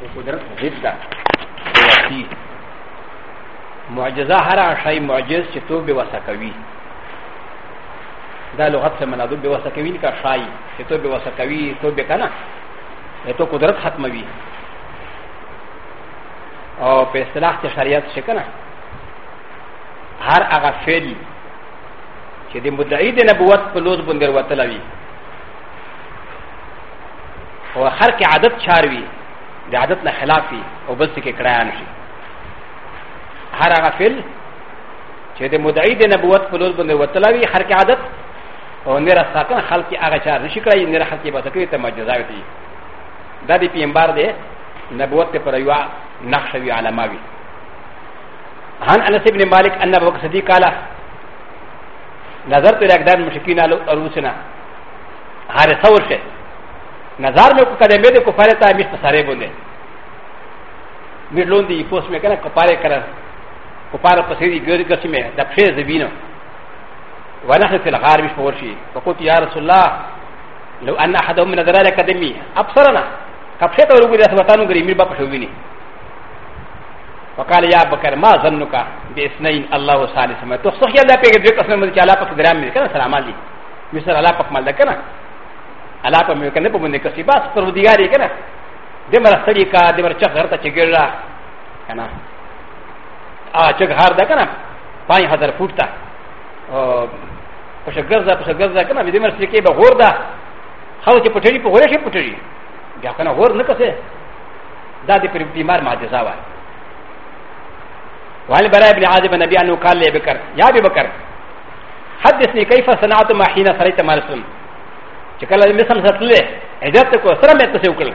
د قدرت ضد ده وسی معجزه هر شی معجز چې تو به وسه کوي دا لغت څه معنا ده به وسه کوي کا شای چې تو به وسه کوي تو به کنه ته قدرت ختموي او په اصطلاح ته شریعت څه کنه هر هغه فعل چې د مدعی د نبوت په لوز باندې وروتلوي او هر کې عادت چاروي د عادت نه خلاف وي او بل څه کې کړایان شي هر هغه فعل چې د مدعي د نبوت په لور باندې وتلی وي هر کې عادت او نره ساتن خلک هغه چار نشي کړی نره خلک به تکي ته مجزا وي دا د پیغمبر دی نبوت پر یو نقش وی علامه وی عن انس بن مالك ان ابو بكر صديق قال نظرت الى اقدام المشركين على رؤوسنا هذا ثور شيء نظر میں کدے میں دے کفارے تا مشت سارے بندے میرلون دی پوس میں کنا کپارے کرا کپار پسیری گرد گسی میں دپشے زبینو ونحن في الغار مش بورشي فقلت يا رسول الله لو أن أحدهم من ذلك قدمي أبصرنا كبشت ورغو رأس وطانو غري مير باقش ويني فقال يا بكر ما ظنك بإثنين الله وصالح سمع تخصح يا الله پیغد ويقصنا مذكي الله پاك درام مذكنا سلام علي مصر الله پاك مال دكنا الله په مې کنه په باندې کسي بس پر دیګاری کنه د مر سړی کا د مر چغ هرته چګړا کنه ا چغ هر ده کنه 5000 فوټ تا او په شګرزا په شګرزا کنه د مر سړی کې به غور ده خو چې پټړي په غوړې شي پټړي بیا کنه غور نه کسه دا د پر بیمار معجزه وای وهل برای ابن عازب نبی انو قال لي بکر یا ابي بکر حدثني كيف صنعت ما حين صليت مع رسول الله چې کله د مثل ساتلې عزت کو سره مې تاسو وکړل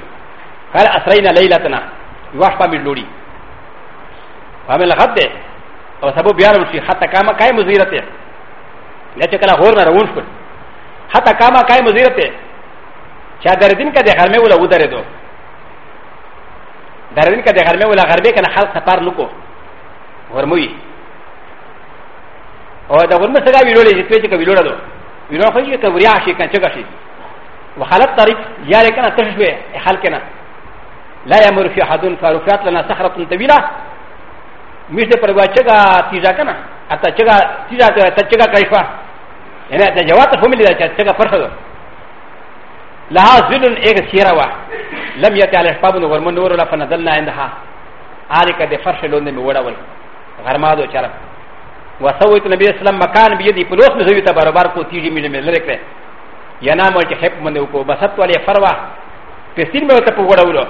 قال اسرینا لیلتنا واش پامې لوري پامې لغت ده او سبو بیا روان شي حتی کاما کای مزیرته نه چې کله هور نه روان شو حتی کاما کای مزیرته چا دردین کده غرمه ولا ودره دو دردین کده غرمه ولا غربه کنه خلق سفر لکو ورموي او دا ورمه څنګه ویلولې چې ته چې ویلوړه دو ویلوړه خو یې کوریا شي کنه چې وخلط طريق يا لكنا تشبه حلقنا لا يمر في أحد فارفعت لنا صخرة طويلة مش ده پروا چگا تیزا کنا اتا چگا تیزا تا چگا کشوا یعنی دا جوات فهمی لیدا چگا پرشد لها ظلن ایک سیرا وا لم یتی علی اشبابن غرمون نور لفن دلنا عندها آلکا دے فرش لونده می وڑا ول غرما دو چرم وسویت نبی اسلام مکان بیدی پلوس می زویتا برابر کو تیجی می جمع لرک رہے やなもちへっもねうこ、ばさっとりゃファワー、ペシンメウタポウロウロ、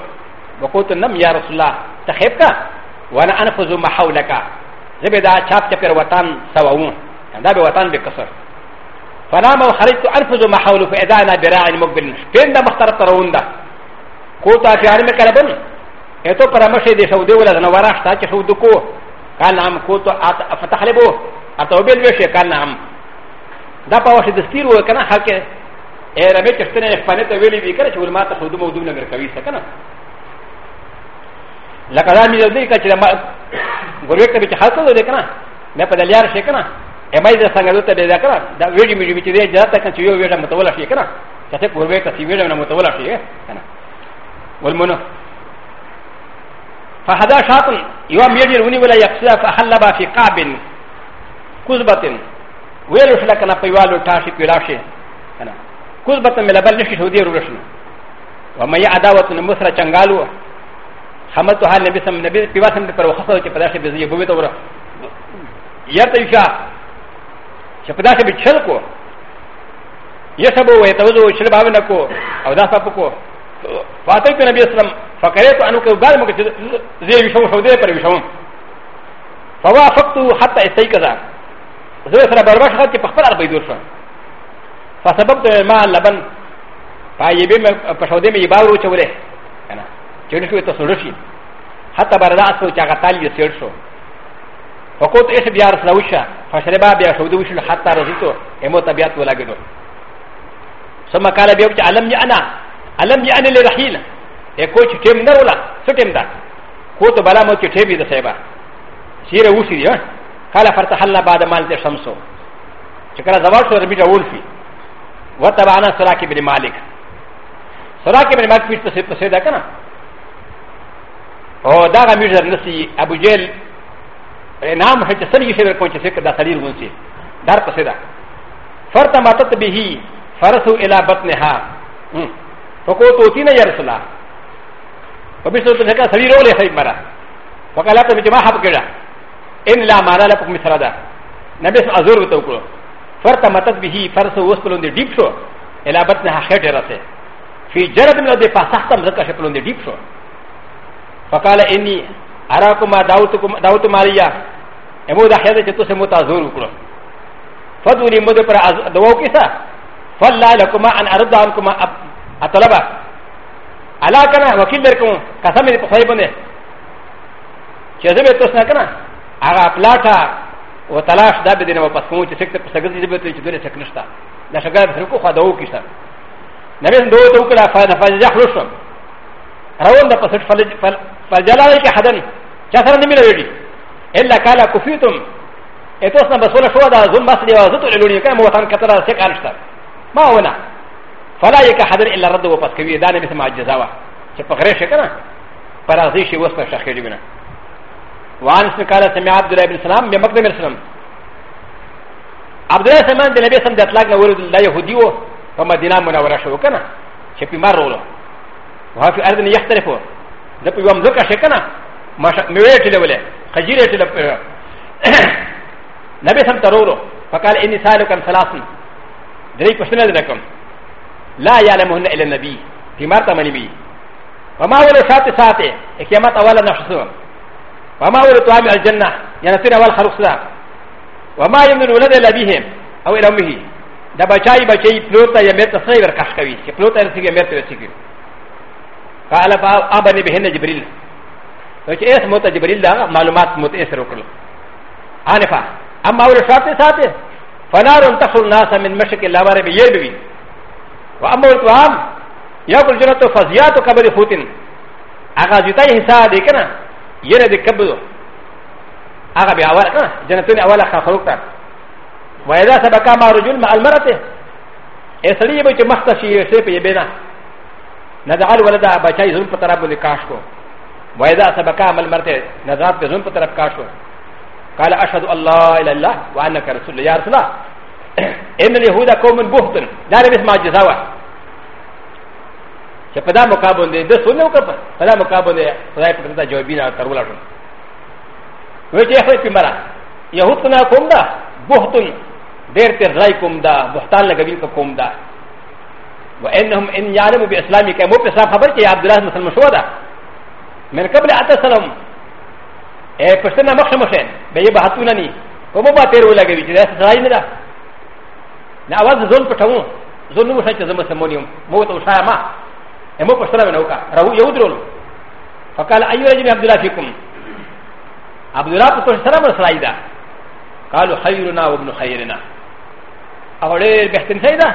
バコトナムヤラスラ、タヘッカ、ワナアンフォズマハウラカ、ゼベダチャプチャペワタン、サワウン、ダベワタンベカソ。فلما خرجت انفذ ما حوله فاذا انا براء مقبل فين ده مختار تروندا كوتا في عالم كلبن اتو پرمشه دي سعودي ولا نوارا شتا چ سعودو کو كان عم كوتو فتح لبو اتوبل وشه كان عم دا پاوشه دستير و كان حلقه ا ر م ي ك ش ت ن ا فانت ويلي بكره شو المات خدوم ودوم المركبي سكنه لكن انا ميزه ذيك ا غريك بك حتى ذكرى ما قد اليار شكرا اما اذا سنغلت بذكرى دا ويلي ميزه بك ذيك جاتا كان شو ويلي متولى شكرا كتب غريك سيويلي متولى شكرا والمنى فهذا شاطن يوم يجي الوني ولا يقصى فحلبا في قاب كذبه ويلو شلكنا في والو تاشي في راشي かな كذبة من لبل نشي شودي رولشن وما يا عداوة نمسرة چنگالو حملتها النبي صلى الله عليه وسلم بيواسم پر وخصو چه پداشه بزي بوي تورا يرتا يشا چه پداشه بچل کو يشبو ويتوزو وشل باونا کو او دافا پکو فاتيت النبي صلى الله عليه وسلم فقريت انو كو غالم كو زي يشو شودي پر يشو فوافقت حتى استيقظ زه سره بربش خط په خپل اربې دور شو فسبب ت ما لبن فايبين فشودي مي باورو چوله انا چوني شو تسرشي حتى بردا اسو چا قتال يسير شو فقوت ايش بيار سلوشا فشربا بيا شودو شو حتى رزيتو امو تبيات ولا گدو ثم قال بيو چ علم ني انا علم ني انا لرحيل اكو چ تيم نرولا ستيم دا کو تو بلا مو چ تيبي د سيبا سيره وسي قال فرتحلنا بعد مال شمسو چکر زوال شو ربي جول فيه وتبعنا سراك بن مالك سراك بن مالك في تسيد كنا او دا غميزر نسي ابو جيل نام هل تسر يشبر كون تسيك دا سرير غنسي دار تسيدا فرتمتت به فرسو الى بطنها فقلت اوتينا يا رسول الله وبسوت لك سرير اولي خيب مرا وقالت بجماعة بكذا ان لا مانا لكم مسردا نبس ازور توكلو فرط متت به فرس وسطلون دي ديب شو الى بطنها خير راسه في جرد من الذي فاسحتم ذكا شبلون دي ديب شو فقال اني اراكما دعوتكم دعوت ماريا امو دا خير چې تاسو مو تاسو وکړو فدو لي مده پر دواو کیسا فلا لكما ان ارد عنكما اطلبا الا كنا وكيل دركم قسم دې په خیر باندې چې زه به تاسو نه کنه هغه پلاټه و تلاش دا بدنه و پس کوم چې سکته په سګزي دې بته چې دونه سک نشتا دا شګار سره کو خداو کیسه نبی دو تو کړه فاده فاز یخلصم روان د پسټ فلج فلجلال کې حدن چا سره نه ملوي الا کالا کفیتم اتوس نه بسوله شو دا زوم بس دی او زتو لونی کنه مو تان کتر سک الشتا ما ونه فلا یک حدن الا رد و پس کوي دا نه به سماجزا وا چې په غره شي کنه پر ازي شي وسه شخې دی نه و ن س ك ا وعن اسم قال سمع عبد الله بن سلام بمقدم السلام عبد الله سمان د ل ب ي نبي سم د اطلاق نه ورد الله ا و ر ا ش و ك ن په مدینه منوره شو کنه چې پیمار رولو وها في ارض يختلفو د په یوم ځکه شي کنه ما میوې ټلولې خجیرې ټل نبي سم ترولو فقال اني سالك عن ثلاث درې پښتنه درکم لا يعلمهن الا النبي پیمار ته منی بي وما ولا ساته ساته قیامت اوله نفسه وما ولدت عامل الجنة ينسين أول خلق سدا وما يمن ولد إلا بهم أو إلى أمه دا بچاي بچاي پلوتا يا مرت سي ورکش کوي چې پلوتا يا سيګي مرت وسيګي قال ابن بهن جبريل نو چې اس موت جبريل دا معلومات موت اس وکړل انفا اما ور شاته ساته فنار تخل الناس من مشك لاوار به يلوي واما الطعام ياكل جنته فزيات قبل فوتن اغازيتای حساب دې کنه يرى ا كبدو اغا بي اول ا آه، جنتوني إ خان ا تا ا سبقا ا رجل مع المرته اسلي بيچ مختشي سي پي بينا ندعل ولدا بچاي زون پتراب لکاش کو واذا سبقا عمل مرته نذاب زون پتراب کاش کو قال اشهد الله الا الله وانك أ الله يا رسول الله ان اليهود جزاوه چې په دا مقابل دی د سونه وکړه په دا مقابل دی خدای په دا جوابینه ترول شو وې چې خپل پیمرا يهود کنا کوم دا بوختن ډېر تر راي کوم دا بوختان لګوین کوم دا وانهم ان يعلم باسلامي کې مو په صاحب خبر کې عبد الله مسلمان شو دا من قبل اته سلام اے پښتنه مخه مشه به یې بهاتونه ني او مو با تیر ولګوي چې دا سړی نه دا نه اواز زون پټو زون مو شای چې زما سمونیم مو ته وشای ما ا م و ق ش ت ر ا من اوكا راهو يودرون فقال اي رجل عبد الله فيكم عبد الله فقال سلام سلايدا قالوا خيرنا وابن خيرنا او ليه بحتن سيدا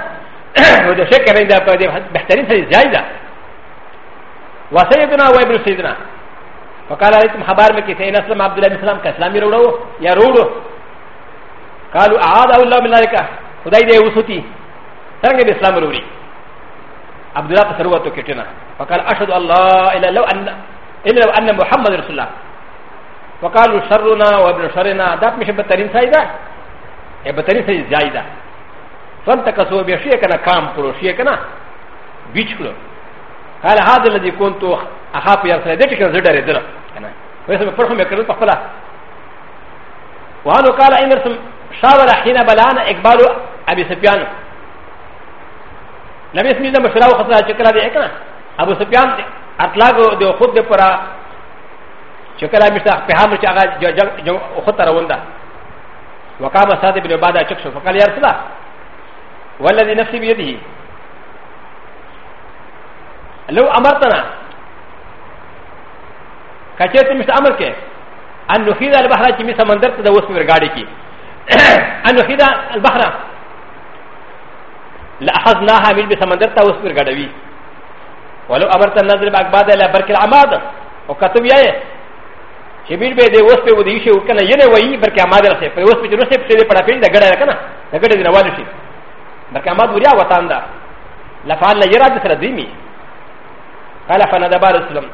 وده شكا فين ده بحتن سيدا زايدا وسيدنا وابن سيدنا فقال عليكم حبار مكي سيدنا اسلام عبد الله بن سلام كاسلام يرولو يرولو قالوا اعاذ الله من ذلك خداي ده وسطي سرنگ الاسلام روري عبد الله تسروت كتنا فقال أشهد الله إلا لو أن إلا لو أن محمد رسول الله وقالوا شرنا وابن شرنا دات مش بترين سايدا يا بترين سايدا زايدا فانتكسوا بشيء كنا كام كرو شيء كنا بيش كرو قال هذا الذي كنت أخاف يا رسول الله ديتك زدر يدر أنا ويسمى فرحم يكرر فقلا وهذا قال إن رسم شاور حين بلان إقبال أبي سفيان なべすみなもしらをかたちからでえかな。アブスピアン、アトラゴでおこでパラ、チョカラミサ、ペハムチャガ、ジョジョ、おこたらおんだ。わかまさでびのばだちょくしょ、かかりやすら。わらでなしびやで。لو امرتنا كاتب مش امر كيف ان نخيل البحر كي مثل مندرت دوس في الغادي كي ان نخيل البحر لاخذناها من بسمندر تاوس برغدوي ولو امرت النظر باكباد الى برك العماد وكتب ياه شبير بي دي وسبي ودي شي وكنا ينه وي برك عماد رسي في وسبي رسي في دي پڑا پين دغړا کنه دغړا دي نوال شي برك عماد وريا وطن دا لفعل يرا دي سر ديمي قال فنادى بارسلم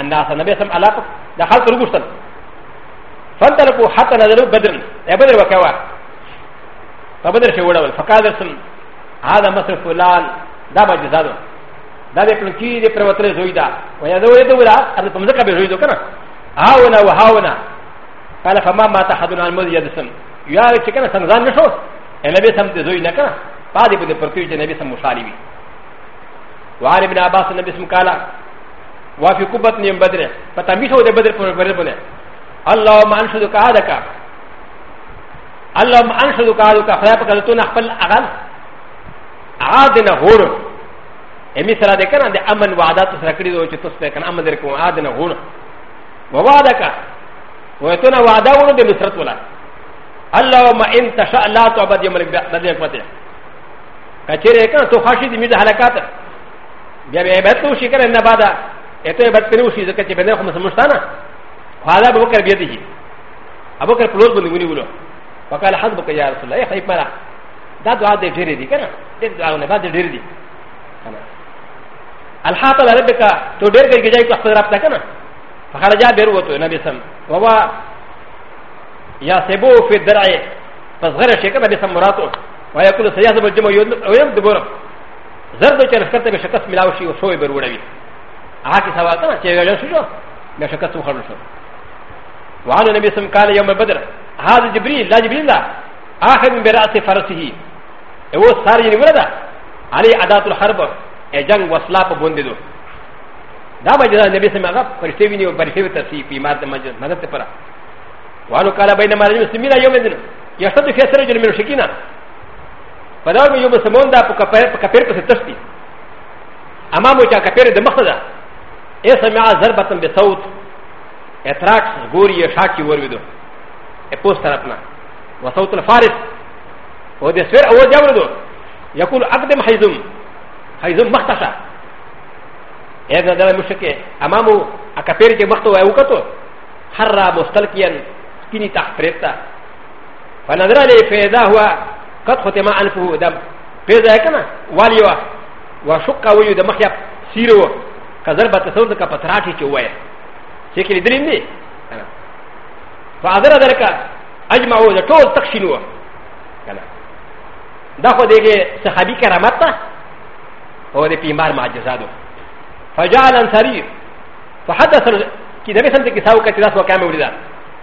الناس النبي سم علاقه دخلت رغشتن فانطلقوا حتى نزلوا بدر بدر وكوا فبدر شي وڑول فقال رسول هذا مثل فلان دا به جزا ده دا د پلکی د پروتل زوی ده ویا دا ویا دا ولا ار په مزه کبه زوی ده کنه هاونا وهاونا قال فما ما تحدن المذ يدسم یا چې کنه سمزان نشو نبی سم ته زوی نه کنه پادې په پرکیو چې نبی سم مشالي وي وعن ابن عباس نبی سم قال وفي قبت نيم بدر فتمشوا د بدر پر بدر بوله اللهم انشدك هذا اللهم انشدك هذا فلا تقلتون اخفل اغل عادنا غور امي سره ده کنه د امن وعده سره کړی دوی چې تاسو ته کنه امن درکو عادنا غور ووعدك ويتونا وعده ورو د نصرت ولا اللهم ان تشاء لا تعبد يوم القيامه فتح کچره کنه تو خاصی د میز حلقات بیا به به تو شي کنه نه بادا اته به پرو شي ځکه چې بنه خو مسمشتانه حالا به وکړ بیا دی ابو کر پلوز باندې ونیولو وقال حسبك يا رسول الله يا خيب مرا دا دعا دې ډېرې دي کنه دې دعاونه باندې ډېرې دي الحاط ربك تو ډېر کې جاي په خپل رب تا کنه فخرجا بیر وته نبی سم ووا یا سبو فی الدرع پس غره شي کنه نبی سم مراتو ويقول سياسه بالجمع ويم دبر زرد چې رفتہ به شکست ملاو شي او شوي بر وړوي هغه کې سوا کنه چې ویل شو نو شکست وخړل شو وعن النبي سم قال يوم بدر هذا جبريل لا جبريل لا آخر من برأس فرسه و سار یې نیوله ده علي عادات الحرب ا جنگ وسلا په بوندې دو دا به جنا نبی سم هغه فرشته ویني او فرشته ته سی په ماته مجد مدد ته پره وانو کالا بین مرجو سمینا یوم دین یشتد فی سر جن من شکینا په دا مې یو مسلمان دا په کپیر په کپیر په تشتی اما مو چا کپیر د مخ ده ا سمع ضربتن بصوت اتراکس ګوري شاکی ور ویدو ا پوسټ طرفنا وصوت الفارس و د سر اول جبردو يقول اقدم حيزم حيزم مختشا اذا دل مشكه امامه اكبر كي مختو ويوكتو حرى مستلقيا سكيني تحفرتا فنظر لي فاذا هو قد ختم انفه دم فاذا كما واليوا وشق ويو دم مخيا سيرو كذربه تصور كفتراتي كوي شكل دريم دي فاذا ذلك اجمعوا لطول تقشنوه かなだほでげ、サハビカラマタ、おでピンバーマジザド。ファジャーランサリー、ファハダサル、キネベサンテキサウカチラスワカメウリダ。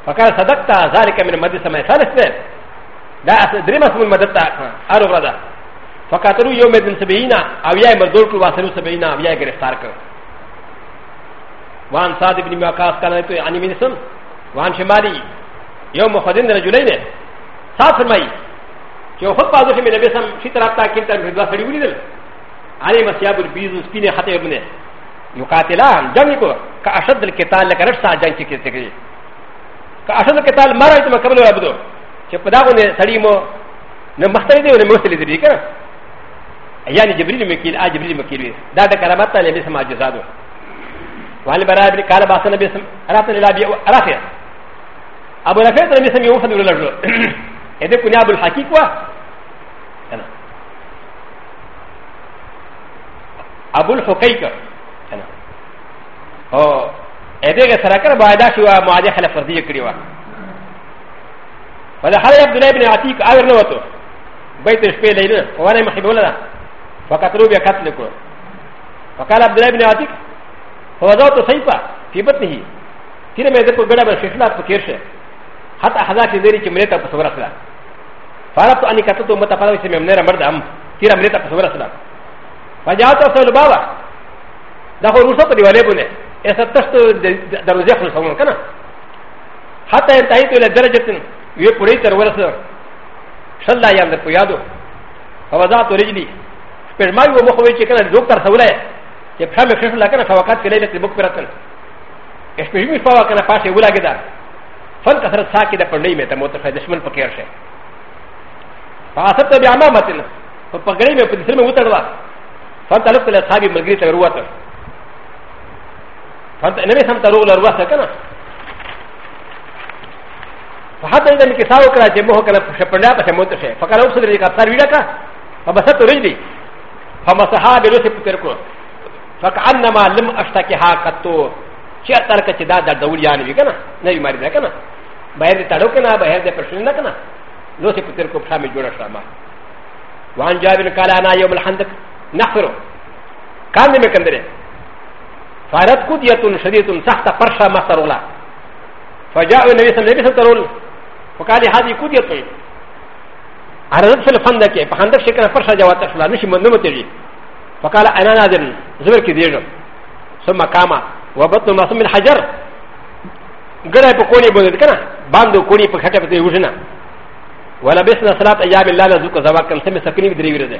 ファカラサダクタ、ザリカメマディサマイサレスネ。ダース、デリマスムマダタ、アロブラダ。ファカトルヨメデンセビーナ、アウヤイマドルクワセルセビーナ、アウヤイゲレスターク。وان صادق بن مكاس كان يتو اني منسم وان شمالي يوم خدين رجلين صاف فرمائي چې خو په ځخه مې نبی سم شي طرف ته کې تر دوه سړي ولیدل علي مسياب البيز سپینه خطه ابن يقاتلان جنگ کو کا اشد القتال لکرش سا جنگ کې کې کې کا اشد القتال مارای ته مکمل رابدو چې په داغه نه سړي مو نه مختلف دی نه مختلف دی کنه یعنی جبريل مکیل ا جبريل مکیل دا د کرامت ته نبی سم اجزادو وعلى براء بن قال باسن نبي سم راتن الى بي رافع ابو رافع نبي سم يوفد ولا رجل اذا كنا بالحقيقه ابو الحقيقه انا او ادغه سرکر بايدا شو معاده خلف فرضيه کړیوا ولا حال عبد الله بن عتيق اور نو وته بيت شپې لیدل وانا محبول لا فقتلوا بقتل کو فقال عبد الله بن عتيق هو ذات صيفا في بطنه تیرے میں کو گڑا شیشنا پکیر سے ہت احدا کی زیری کی مریتا پسورا سلا فارت تو انی کتو متا پالا سے میں نے مرد ہم تیرا مریتا پسورا سلا فجاءت اصل بابا ده هو روسو قد يولبونه يستشت دروزي خلصون كنا حتى انتهيت الى درجة يقري ترورس شلا يام در پویادو فوضعت رجلي فرمائي ومخوي چه كنا دوك تر سولا ہے چه پشام اکشف لکنا فوقات في ليلة مقبرتن اشپشمی فوا کنا پاشه اولا گدا فن کثرت ساکی دا پرنئی میں تا موتفہ دشمن پکیر شے فاسبت بعمامتن فپگڑی میں پدسر میں اتڑوا فانطلق الى اصحابي ملغي تروت فانطلق سمت روغ لروت كنا فحتى اذا مكساو كلا جمعه كلا شبندا فشموت شيء فقال اوصل لك ابصار ويدا كا فمسات رجلي فمسحا بلوسي بتركو فكأنما لم اشتكيها قطو شيء ترك چدا در دول یعنی بھی کنا نہیں ماری نہ کنا باہر دے تڑو کنا باہر دے پرشن نہ کنا لوسی پتر کو شامل جوڑا شاما وان جابر قال انا يوم الحندق نحرو كان لم يكن ذلك فارت كدية شديدة سخطة فرشا ما ترولا فجاء النبي صلى الله عليه وسلم وقال هذه كدية عرضت في الفندق فخندق شكرا فرشا جوات أشلا نشي من نمتجي فقال أنا نازل زبر كدير ثم قام وبطن ما سمي الحجر غير بقولي بنت كنا باندو كوني فخطة بتيوجنا ولبسنا ثلاث أيام لا نزوك زواكم سمي سكني بدري ورده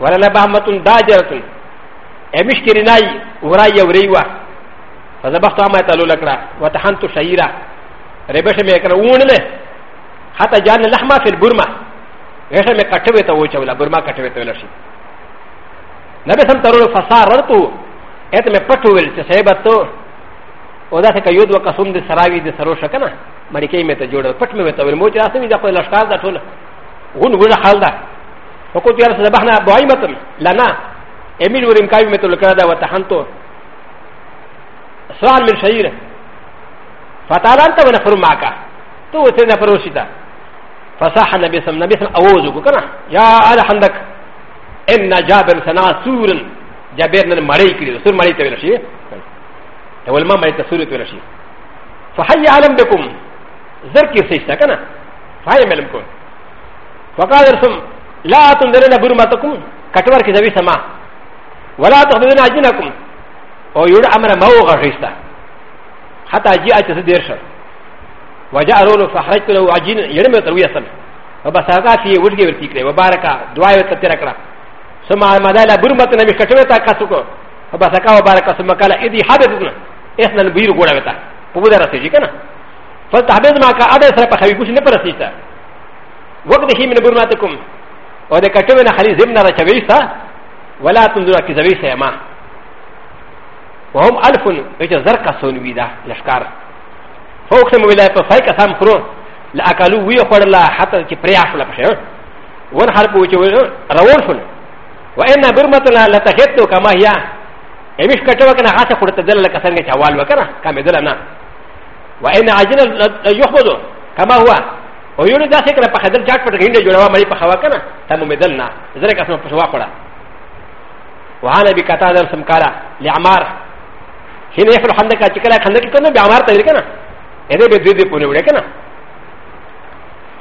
ولا لبهمة داجرة أمش كرناي وراي وريوة فذبحت ما يتلو لك وتحنت شعيرة ربش ميكرا ونله حتى جان لحمة في البرمة غير ما كتبت وجهه برما كتبت ولا شيء نبي سم ترول فصاررت ایت میں پٹ ہوئے چھے صحیبت تو او دا سکا یود و قسم دی سراوی دی سرو شکنا مڑکی میں تا جوڑا پٹ میں تا ویل موچ راسمی دا کوئی لشکار دا ٹھولا غن غن حال دا فقلت يا رسول الله بعيمة لنا اميل ورمكاي مثل كذا وتحنتو سؤال من شعير فتعلمت ونفر معك تو سيدنا فروشيدا فصاح النبي صلى الله عليه وسلم اوزك كنا يا على حندك ان جابر سنا سورا جابر من مريك سور مريك ولا شيء اول ما مريك سورة ولا شيء فحي علم بكم ذكر سيستا كنا فهي علمكم فقال رسول لا تنظرنا برمتكم كتور كذبي سما ولا تخذنا عجنكم او يرى امر مو غشيستا حتى جاء تسدير شر وجاء رول فحرجت له عجين يرمي تروي سم وبساقا في وجهي ورتيكري وباركا دعاء وتتركرا ثم مدالا برمتنا مش كتورتا كاسوكو وبساقا وباركا ثم قال اذي حدثنا احنا البير غولا بتا فبدا رسيجي كنا فالتحديث ما كان ادرس رقا خبيكوش نبرسيتا وقت هي من برمتكم و د کټو نه خلی زمنا را چوي سا ولا تندرا کی زوي سا ما وهم الف وجه زرقا سون ويدا لشکار فوق سم ویلا په فای قسم کرو لا اکلو وی خورلا حتی کی پریا خپل پشه ون حرب وچ روان شول وان برمتنا لتحتو كما هي امش کټو کنه هاته خورت دل لك څنګه چوال وکنه کمه دل نه وان عجل يخبض كما هو و يقول لك أنا أخذت جاك فتحين جوا مري بحواكنا تم مدلنا ذلك أسمى بشواكرا وعن أبي قتادة سمكارا لعمار حين يفعل حمدك أشكالا خندك كنا بعمار تدركنا إذا بدري دي بوني ولكنا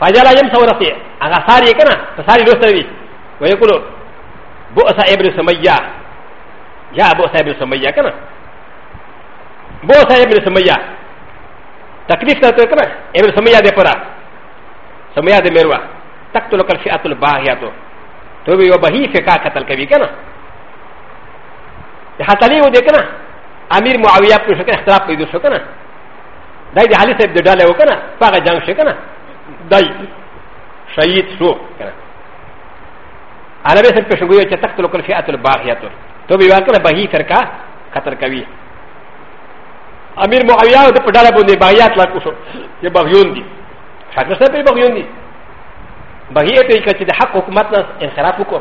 فجاء لا يمسى ورسي أغا ساري كنا فساري لوستوي ويقول بؤس ابن سمية يا بؤس ابن سمية كنا بؤس ابن سمية تكليف تتكنا ابن سمية دي فرا سمیا د میروا تک تو لکل فئات الباغیاتو تو به یو بهی فقہ قتل کوي کنه د حتلی و دې کنه امیر معاویه په شکل اختلاف پیدا شو کنه دای د علي صاحب د ډاله و کنه هغه جنگ شو کنه دای شهید شو کنه عربی صاحب په شګوی چې تک تو لکل فئات الباغیاتو تو به یو کنه بهی فرقہ قتل کوي امیر معاویه د په ډاله باندې باغیات لا کو شو چې باغیون دي شک نشته پرې بغیون دي بغیه پرې کړه چې د حق حکومت نه انحراف وکړو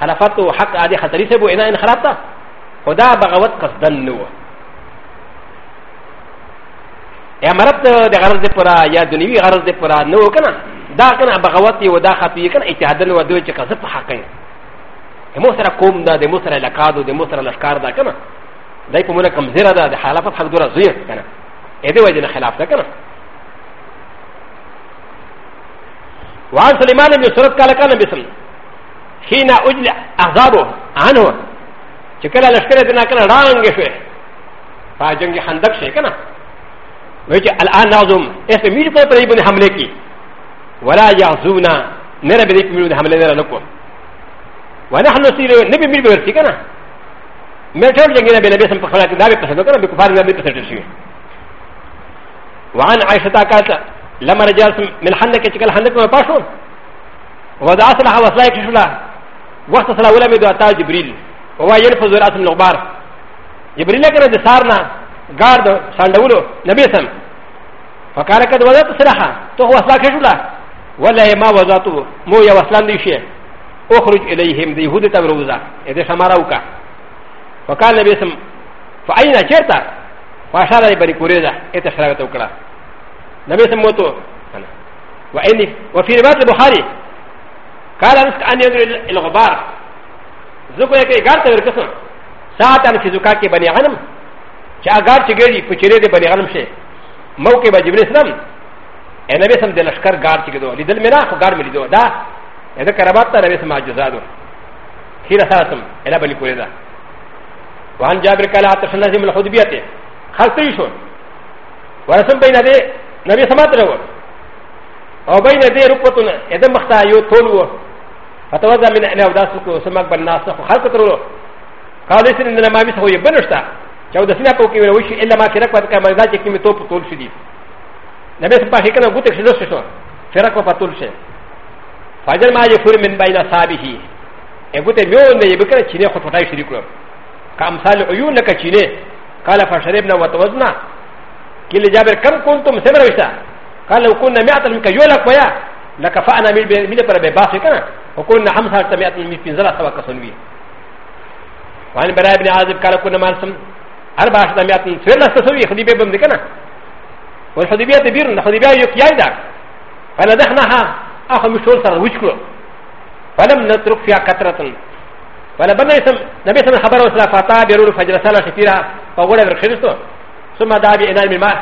خلافت او حق عادي خطري صاحب وینا انحراف ته خو دا بغاوت قصدن نه و امرت د غرض د پوره یا دنیوي غرض د پوره نه و کنه دا کنه بغاوت یو دا خپې کنه اجتهاد نه و دوی چې قصد په حق یې مو سره کوم دا د مو سره لکادو د مو سره لشکار دا کنه دای په مونږه کمزره ده د خلافت حق دوره زوی کنه اې دې وجه نه خلاف ده کنه وعن سليمان بن سرد قال كان مثل حين أجل أعذابه عنه شكرا لشكرا دنا كان رانج شوي فجنگ خندق شي كنا ويجي الآن نعظم اسم ميجو كنا پر ابن حملة کی ولا يعزونا نرى بذيك ميجو حملة نرى نكو ونحن نصير نبي ميجو برسي كنا ملتر جنگ نبي نبي سم پخلاك نبي پسندو كنا بكفار نبي پسندو شوي وعن عائشة قالت لما رجعت من حنك تكال حنك ما باشو وضع سلاح وسلاح كشولا وقت سلاح ولا مدو أتا جبريل وهو ينفذ الأسم الغبار جبريل كان دي سارنا غارد ساندولو نبي سم فقال قد وضعت سلاحا تو هو سلاح كشولا ولا ما وضعته مو يا وسلام دي شيء اخرج إليهم دي يهود تبروزا إذا شماراوكا فقال نبي سم فأين شرطا فأشار لبني كوريزا إتشراغتوكلا لم يسموته وإن وفي رواية البخاري قال أنس أن ينظر إلى الغبار زكو يكي قال تغير قسم ساعة في زكاك بني غنم شاء قال تغيري فشريد بني غنم شيء موقع جبريل السلام أنا بسم دي لشكر قال تغيرو لدل منا خو قال ملدو دا هذا كربات أنا بسم عجزادو خير ساتم إلى بني كوريدا وعن جابر قال عطشنا زي من الحدبية خلطي شو ورسم بين ذي نبي سمات رو او بين دي ركبتنا اذا مختا يو طول و فتوزع من ان اوداسك وسمك بالناس خلق ترو قال ليس ان ما بيس هو يبنشتا چاو دسنا پو کې ویل شي الا ما کې رکبت کا مرزا چې کې می توپ طول شدي نبي سپا هي کنه ګوتک شدو شو فرق په طول شه فاجر ما يفر من بين اصحابه اګوت میو نه یبکره چینه خو ټوټای شریکو کام سال عيون لك چینه قال فشربنا وتوزنا كل جابر كم كنتم سمر وشتا قال لو كنا مئة من كجولة قويا لكفأنا من برا بباسي كنا وكنا حمسة مئة من فنزلة سوا كسنوية وعن براء بن عازب قال كنا مالسم أربعة عشر مئة من سويرنا سوا خديبية بمدي كنا والخديبية تبيرون الخديبية يكيال دار فلدخناها أخو مشول سر وشكو فلم نترك فيها كثرة فلبنا نبي سمع خبره سلا فتا بيرول فجر سلا شفيرها فغولة برخشتو ثم دعا بإنام ما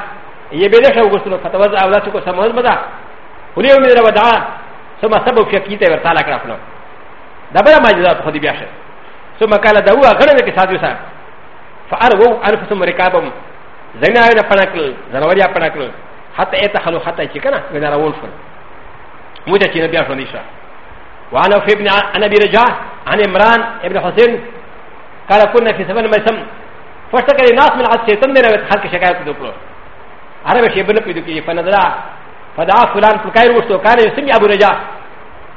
يبدأ شو غسل فتوزع أولادك وسمون بدا وليوم من الودعاء ثم سبب شكيته ورسالة كرافنا دبر ما جزاء خدي بياشر ثم قال دعوا غنم كساد يسا فأرغوا أنفسهم ركابهم زنا ينا پناکل زنوریا پناکل حتى يتخلو حتى يشكنا من الأولفر موجة كنا بياشر نيشا وأنا في ابن أنا برجاء عن إمران ابن حسين قال كنا في سبن مسلم فشتكر الناس من عاد شيطان من ربط خلق شكاية دوكرو عرب شيبن في دوكي فنظرا فدعا فلان فكاير وشتو كان يسمي أبو رجا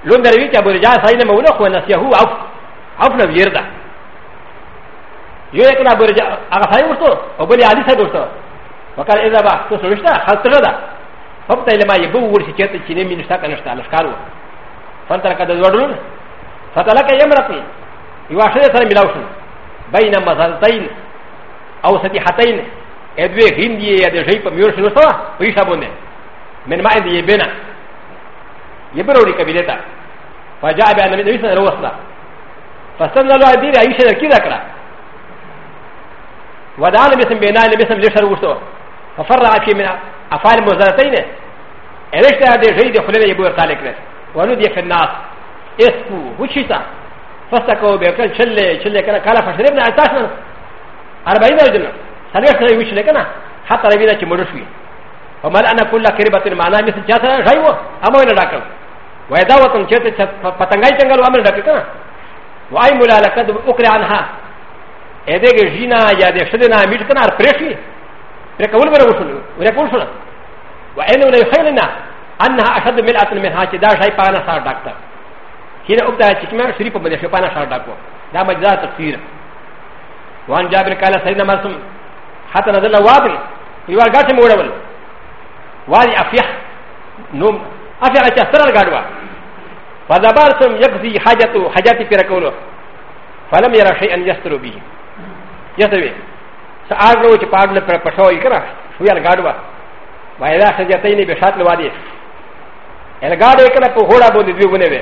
لون دروي كي أبو رجا سايد مولوك ونسيه عف عف نبير ده يو يكن أبو رجا أغا سايد وشتو وبلي علي سايد وشتو وقال إذا با تسوشتا خلق تغدا فبتا لما يبو ورشي كيرت چيني من اشتاق نشتا لشكارو فانترك دزوڑون فتلك يمرتن يواشد سلم ملاوشن بين مزالتين او ستي حتين ادوي غين دي يا دي جيب ميور شنو سوا ويشا بونه من ما عندي يبنا يبرو لي كبيلتا فجاء بأن من ريسنا روسنا فسنة الله دير عيشة كذا كرا ودعا لمسم بينا لمسم ليش روسوا ففرع في من أفعال مزارتين ارشت هذا جيد خلنا يبور تالك رس ونودي في الناس اسكو وشيسا فستكو بيكن شلي شلي كنا كالا فشربنا عتاشنا اربعين رجلا سلوش سلوش وش لكنا حتى ربينا كمرش وي وما أنا كل كريبة معنا مثل جاتا غيوة أما أنا راكب وإذا وطن جاتا فتنغاي تنغل وأمر راكبنا وأي ملا لقد أكل عنها إذا جينا يا دشدنا ميشكنا بريشي ركول برغوشنا وركوشنا وإنه لا يخيلنا أنها أشد ملأة منها كدا شاي بانا صار دكتور هنا أبدأ تكمل شريف بدأ شو بانا صار دكتور ده مجزاة تفسير وان جابر قال سيدنا مرسم حتى نزلنا وادن يوار غاتي مورول وادي افيح نوم افيح اتشتر الغادوة فذبارتم يقضي حاجته حاجاتي في ركوله فلم يرى شيئا يستر به يستر به سأغلو چه پاگل پر پشو اکرا شوی الگادوا و ایدا سجتینی بشات لوادی الگادو اکرا پو غوڑا بودی دیو بنے وے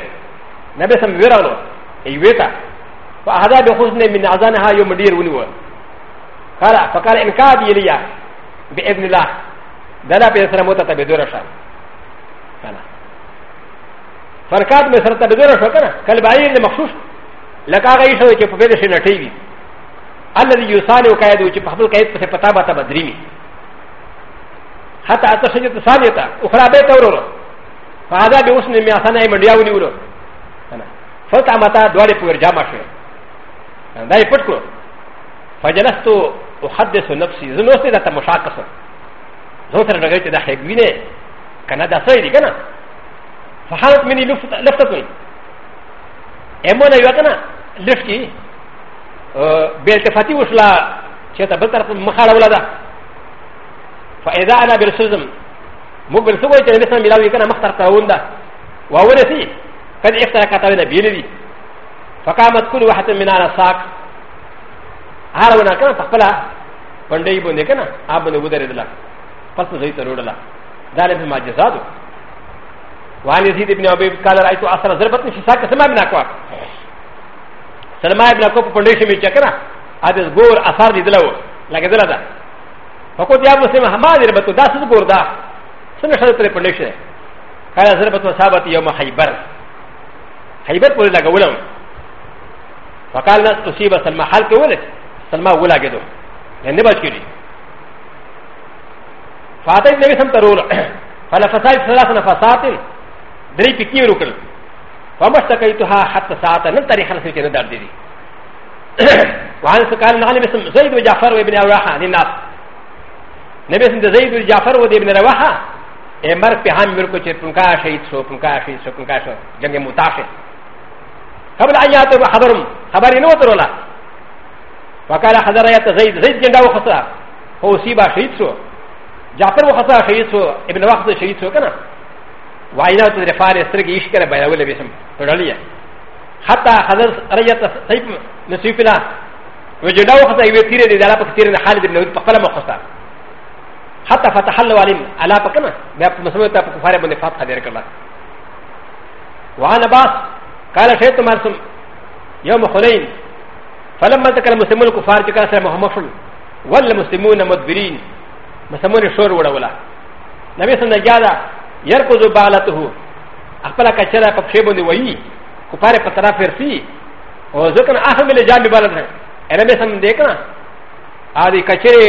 نبی سم ویرانو ایویتا فهذا بحسن من أذانها يوم دير ونوى قال فقال إن كاد يليا بإذن الله دلا بيسر موتا تبدور شام كان فركات مسر تبدور شو كان كل بعير المخصوص لك أغا يشو يكي فبيد شنطيبي الذي يساني وكايد وكي بحبل كايد بسي پتابة تبدريمي حتى أتشجت ثانية أخرى بيت أورورو فهذا بحسن من أذانها يوم دير ونوى فلتا متا دواري پور جامع شوئ دا یې پټ کړو فجلست احدث نفسي زه نوستې دا تماشا کړم زه سره ډګر ته دا حیګوي نه کنه دا څه دی کنه فحالت مني لفت لفت کوي امو نه یو کنه لفت کی بے التفاتی وشلا چې ته بل طرف مخاله ولا ده فاذا انا بالسزم مو بالسوي چې نسمه ملاوي کنه مختار تاوند واولسي قد افترقت بين بيني فقامت كل واحد من على ساق هارونا كان تقبلا بندي بندي كان ابن ودر الله فصل زي ترودلا ذلك ما جزاده وعن يزيد بن ابي قال رايت اثر ضربت في ساق سما بن اكوا سلمى بن اكوا بندي شمي چكنا هذا غور اثار دي دلو لكن دلدا فقلت يا مسلم ما ضربت داس غور دا سنه شرط بندي شي قال ضربت وصابت يوم خيبر خيبر بولا غولم فقال ناس تصيب سلمى حلق ولد سلمى ولا جدو يعني نبغى كذي فاتت النبي سم ترور فنفسات ثلاث نفسات دري بكي ركل فما اشتكيتها حتى ساعة لم تري خلص كنا دار دي وعن سكان عن بسم زيد وجعفر وابن رواحة للناس نبي سم زيد وجعفر وابن رواحة مرق بهم مرق وشيء بنكاشي سو بنكاشي سو بنكاشي جنگ متاشي قبل ان ياتوا حضرهم خبري نو ترولا حضر يات زيد زيد جندا وخسا هو سيبا شهيد سو جعفر وخسا ابن وقت شهيد كنا وعينا تدرفار استرق ايش كره بيا بسم تروليا حتى حضر رجت سيف نسيف لا وجدا وخسا يبي تير دي دالا پک تير حال حتى فتح الله عليهم على وعن قال شئت مرسم يوم حنين فلما ذكر المسلمون الكفار جكا سر محمد شل ولا المسلمون مدبرين مسلمون شور ولا ولا نبي صلى الله عليه وسلم يركض بالته اخبر كچرا پکشے بندے وئی کفار پر طرف فرسی اور ذکر اخر ملے جان بالت ہے اے نبی سن دیکھنا آدھی کچرے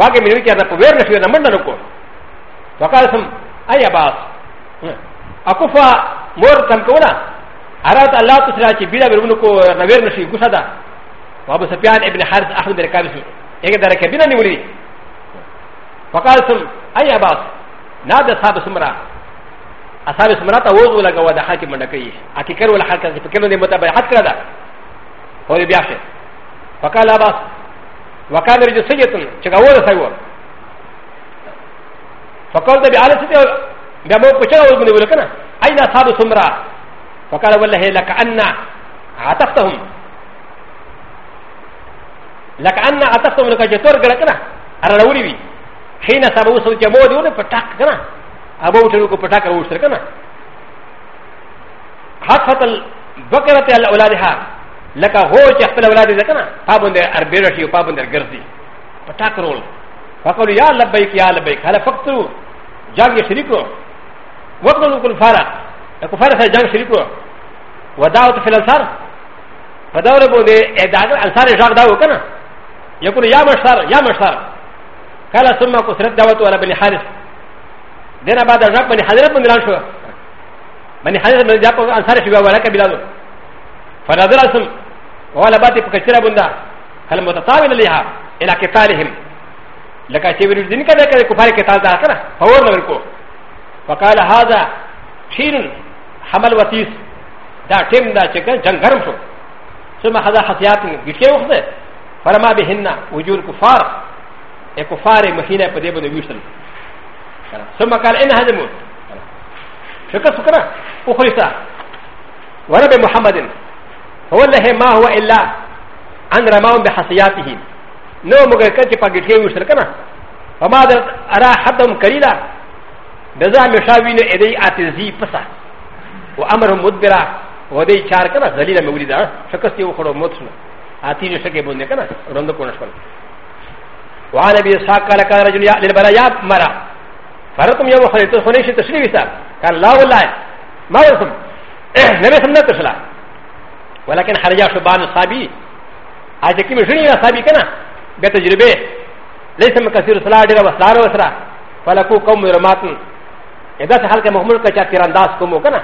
واقع میں کیا تھا ویر نشو نہ منڈن کو وقال سم اے عباس اکفا مور تم کو نہ اراد الله تعالى چې بیره ورونو کو نویر نشي ګوښه ده وابو سفيان ابن حارث احمد الركابسي هغه درکه بینه نیولې فقال سم اي عباس نادى صاحب سمرا اصحاب سمرا ته ووز ولګو د حاکم منډکې حقیقت ولا حرکت چې فکر نه متابعه حد کړه ده هو بیا شه فقال عباس وكان رجل سيئة چې غوړه سایو فقال ده بیا له ستې بیا مو پچا ووز منې ولکنه اي اصحاب سمرا وقال والله لك أن عطفتهم لك أن عطفتهم لك جتور قلت كنا أنا لولي بي حين سابوا سوى جمود يولي فتاك كنا أبو تلوك فتاك أبو تلوك كنا حطفت البقرة على أولادها لك هو جحفل أولادي ذكنا فابن در أربيرشي وفابن در قرزي فتاك رول فقالوا يا لبيك يا لبيك هل فقتوا جاك يشريكوا وقتلوا كل فارق كفار سر جنگ شريكو ودعوت في الانصار فدور بودي ادعاء الانصار جار داو كنا يقول يا مشتر يا مشتر قال ثم كسرت دعوت ولا بني حارث دينا بعد جاب بني حارث من بلال شو بني حارث من جاب الانصار شو ولا كبلال فنظر ثم ولا باتي فكثيرا بندا هل متطاول لها الى قتالهم لك شيء يريدون كذا كذا كفار قتال ذا كنا فور نقول فقال هذا شيء حمل وتیس دا ټیم دا چې جنگ ګرم شو ثم هذا حسيات ګټي وخت ده فرما بهن وجور کفار ا کفار مخینه په دې باندې ویشتل ثم قال ان هذا موت شکر شکر اخرسا ورب محمد فوالله ما هو الا ان رماهم بحسياته نو مگر کچ پګټي ویشتل کنه فما ارى حدم قليلا دزا مشاوینه ادي اتزي پسه و امر مدبرا و دې چار کنه ذلیل مې ولید شکست یو خړو موت شنو اتی نشه کې بونه کنه رند کو نشول و عن ابي اسحاق قال كان رجل يعلل برايا مرا فرتم يوم خليت خنيش تشريع سا قال لا والله ما يرسم نبي سمنا تشلا ولكن خرج شبان صابي اجه کې مشنی صابي کنه به تجربه ليس مكثير صلاه ډیره وسلار وسرا فلکو قوم رماتن اذا حال کې محمود کا چا تیر انداز کومو کنه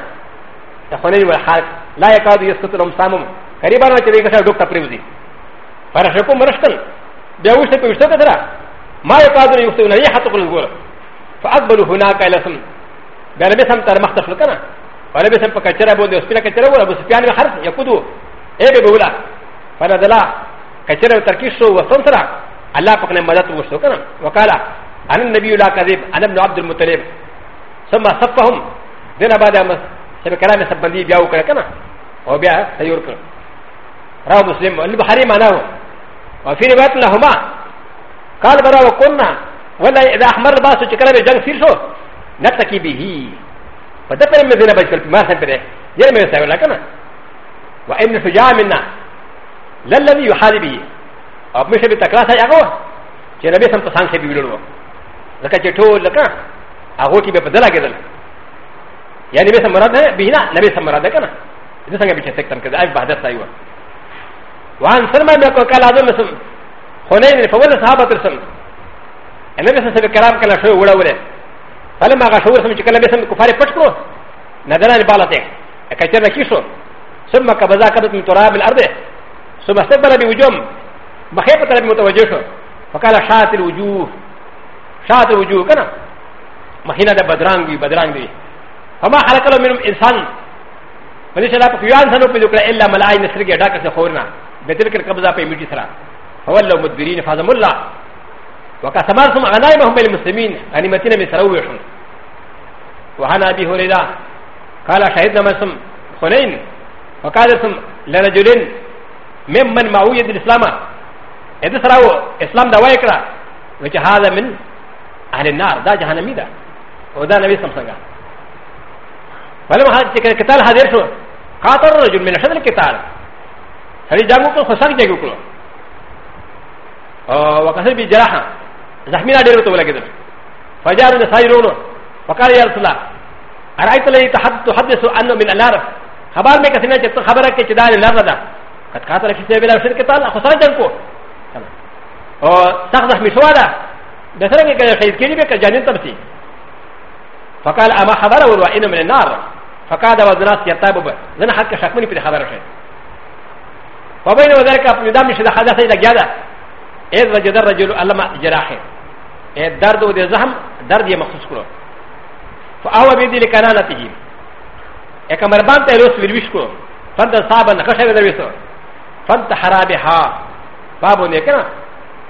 تفني والحرق لا يكاد يسقط لهم سامم قريبا ما تبي كسر دوك تبريوزي فرشكم مرشتن بيوشت بيوشت كسرا ما يكاد يسقطون هي حتى كل غور فأقبلوا هناك إلى سم بلبي سم تر مختفل كنا بلبي سم بكتيرا بود يسبينا كتيرا بود أبو سفيان الحرق يكودو إيه بقولا فنزلا كتيرا تركيشو وسنسرا الله فكنا مدد وشتو كنا وقال أنا النبي لا كذب أنا ابن عبد المطلب ثم صفهم دينا بعد سبب كلام سبندي بياو كلا كنا أو بيا سيور كلا رواه مسلم البخاري معناه وفي رواية لهما قال برا وكنا ولا إذا أحمر الباس وشكلا بجنگ سير شو نتكي به فدفع من ذنب الكلب ما سنبره يرمي يساوي لكنا وإن الفجاع منا للذي يحال به أو مش بتكلاسة يقوى چې نبی سم په سانسه بیولو ځکه چې ټول لکه هغه کې به بدلا کېدل やねべさまらで、びな、なべさまらでかな。でさがびちゃせたんか、あいばださいわ。わんさまのこかなどむすん。ほねに、フォールサーバーとすん。えねべさせるからかなしょうわれ。ファルマガショウさんちかなべさんこファレプチコ。なだらにばらて。えかちゃなきしょ。すんまかばざかとみとらびあれ。すませばらびうじょん。まへぱたらびもとわじょしょ。ファカラシャーティルウジュー。シャーティルウジューかな。まひなでばだらんぎ、ばだらんぎ。فما خلق له منهم انسان فليس لا بقيان سنو بذكر الا ملائي نسر كي اداك سخورنا بتلك القبضه في ميتي سرا فولوا مدبرين فازم الله وكسمارهم غنائمهم بالمسلمين غنيمتنا مسروحهم وعن ابي هريره قال شهدنا مسلم خنين وقال اسم لرجلين ممن معويد الاسلام اذا سراو اسلام دوايكرا وجه هذا من اهل النار دا جهنمي دا ودا نبي سمسنگا ولما قتال حاضر شو قاتل رجل من حد القتال هل جاءوا كل خسر جاءوا كل آه، وقصر بجراحة زحمين عدير طولا كده فجاء النسائي رونه وقال يا رسول الله أرأيت الذي تحدث عنه من النار خبر میں کسی نے جب تو خبر ہے کہ چدار لڑ رہا قد قاتل کسی بلا شر کے تعلق خسر جن کو اور سخت زخمی شوا دا دسرے کے شہید کے فقال اما خبر ہو من النار فقد وزنات يتابع لنا حق شكمني في الخبر شيء فبين ذلك يدام مش حدث الى جاده اذ وجد الرجل علم جراحه الدرد وذ زخم درد مخصوص كله فاوى بيدي لكنانته كما ربان تيروس ويلوش كله فانت صابا خشب ذويسو فانت حرابها بابو نكنا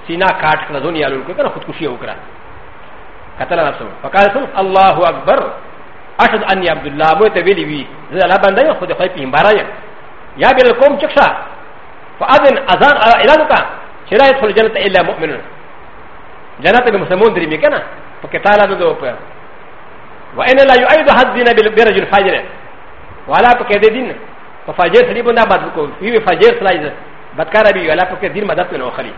سينا كاٹ كلا دنيا لول كنا خودكشي وكرا قتل نفسه فقال الله اكبر اشد اني عبد الله مو ته ویلی وی زه الله باندې خو د خپل پیغمبر یم یا بل قوم چکشا فاذن اذان اعلان کا شرا يدخل جنت الا مؤمن جنت به مسلمون درې میکنه پکې تعالی نو په وان لا يعيد حدنا برجل فاجر ولا پکې د دین په فاجر سړي باندې مدد کو وی فاجر سړي بدکار بي ولا پکې دین مدد نه وخلي